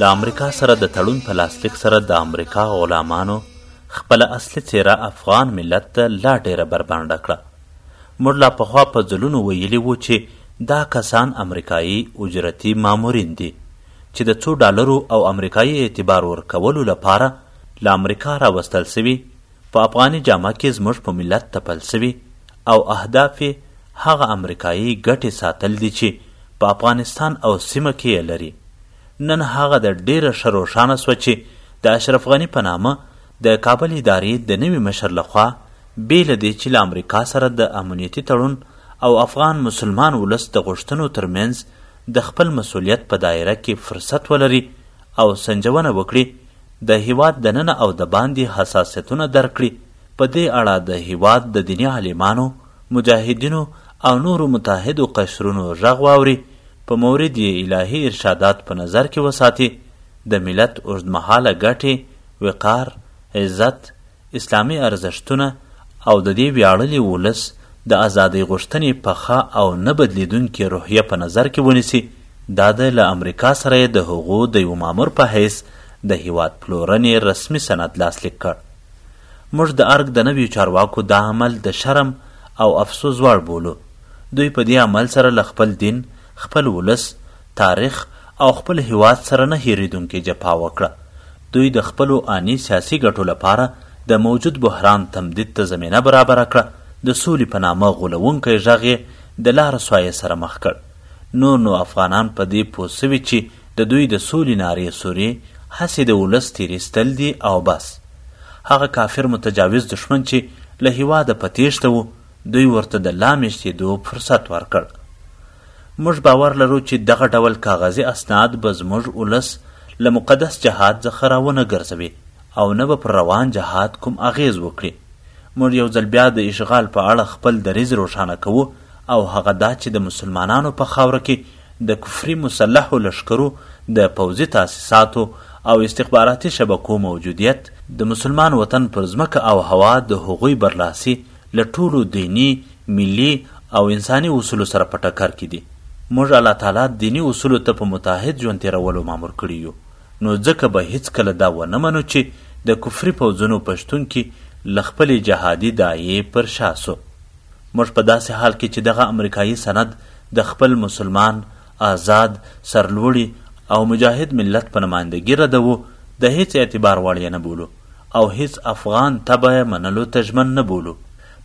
د امریکا سره د تړون په لاسلیک سره د امریکا غلامانو خپله اصلي څېره افغان ملت ته لا ډېره بربنډه کړه. موږ لا پخوا په ځلونو ویلي وو چې دا کسان امریکایي اجرتي مامورین دي چې د څو ډالرو او امریکایي اعتبار ورکولو لپاره له امریکا راوستل شوي په افغاني جامه کې زموږ په ملت تپل شوي او اهداف یې هغه امریکایۍ ګټې ساتل دي چې په افغانستان او سیمه کې یې لري. نن هغه ده ډېره ښه روښانه شوه چې د اشرف غني په نامه د کابل ادارې د نوي مشر له خوا بې له دې چې له امریکا سره د امنیتي تړون او افغان مسلمان ولس د غوښتنو تر منځ د خپل مسوولیت په دایره کې فرصت ولري او سنجونه وکړي، د هېواد دننه او د باندې حساسیتونه درک کړي، په دې اړه د هېواد د دیني عالمانو، مجاهدینو او نورو متعهدو قشرونو ږغ واوري، په مورد یې الهي ارشادات په نظر کې وساتي، د ملت اوږدمهاله ګټې، وقار، عزت، اسلامي ارزښتونه او د دې ویاړلي ولس د ازادۍ غوښتنې پخه او نه بدلیدونکې روحیه په نظر کې ونیسي، دا د له امریکا سره یې د هغو د یوه مامور په حیث د هیواد پلورنې رسمي سند لاسلیک کړ. موږ د ارګ د نویو چارواکو دا عمل د شرم او افسوس وړ بولو. دوی په دې عمل سره له خپل دین، خپل ولس، تاریخ او خپل هیواد سره نه هیریدونکې جفا وکړه. دوی د خپلو آني سیاسي ګټو لپاره د موجود بحران تمدید ته زمینه برابره کړه، د سولې په نامه غولونکی ږغ یې د لا رسوایۍ سره مخ کړ. نور نو افغانان په دې پوه سوي چي د دوی د سولي نارې سورې هسي د ولس تیر ایستل دي او بس. هغه کافر متجاوز دښمن چي له هیواده په تیښته وو دوی ورته د لا میشتیدو فرصت ورکړ. موږ باور لرو چې دغه ډول کاغذي اسناد به زموږ ولس له مقدس جهاد ځخه را ونه ګرځوي او نه به پر روان جهاد کوم اغېز وکړي. موږ یو ځل بیا د اشغال په اړه خپل دریځ روښانه کوو او هغه دا چې د مسلمانانو په خاوره کې د کفري مسلحو لښکرو د پوځي تاسیساتو او استخباراتي شبکو موجودیت د مسلمان وطن پر ځمکه او هوا د هغوی برلاسي له ټولو دیني، ملي او انساني اصولو سره په ټکر کې دي. موږ الله تعالی دیني اصولو ته په متعهد ژوند تېرولو مامور کړي یو، نو ځکه به هېڅکله دا ونه منو چې د کفري پوځونو په شتون کې له خپلې جهادي داعیې پر شا شو. موږ په داسې حال کې چې دغه امریکايي سند د خپل مسلمان، ازاد، سرلوړي او مجاهد ملت په نمایندګي ردوو، د هېڅ اعتبار وړ یې نه بولو او هېڅ افغان تبعه منلو ته ژمن نه بولو.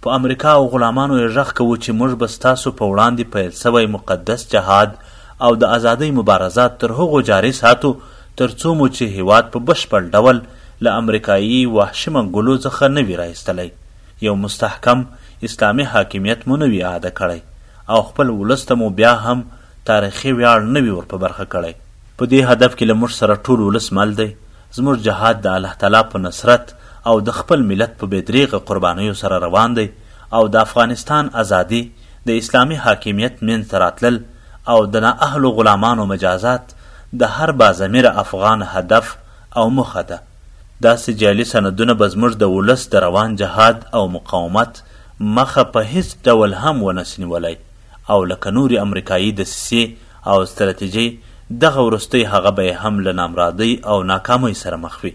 په امریکا او غلامانو یې غږ کوو چې موږ به ستاسو په وړاندې پیل شوی مقدس جهاد او د ازادۍ مبارزه تر هغو جاري ساتو تر څو مو چې هیواد په بشپړ ډول له امریکایي وحشي منګولو څخه نه وي راایستلی، یو مستحکم اسلامي حاکمیت مو نه وي اعاده کړی او خپل ولس ته مو بیا هم تاریخي ویاړ نه وي ورپه برخه کړی. په دې هدف کې له موږ سره ټول ولس مل دی زموږ جهاد د الله تعالی په نصرت او د خپل ملت په بې درېغه قربانیو سره روان دی او د افغانستان ازادي، د اسلامي حاکمیت مینځ ته راتلل او د نااهلو غلامانو مجازات د هر باضمیره افغان هدف او موخه ده. داسې جعلي سندونه به زموږ د ولس د روان جهاد او مقاومت مخه په هېڅ ډول هم ونه شي نیولی. او لکه نورې امریکایي دسیسې او ستراتیژۍ دغه وروستۍ هغه به یې هم له نامرادۍ او ناکامۍ سره مخ وي.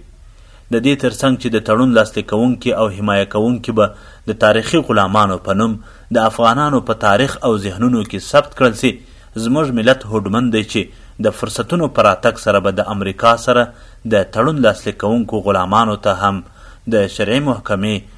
د دې تر څنګ چې د تړون لاسلیک کوونکي او حمایه کوونکي به د تاریخي غلامانو په نوم د افغانانو په تاریخ او ذهنونو کې ثبت کړل شي، زموږ ملت هوډمن دی چې د فرصتونو په راتګ سره به د امریکا سره د تړون لاسلیک کوونکو غلامانو ته هم د شرعي محکمې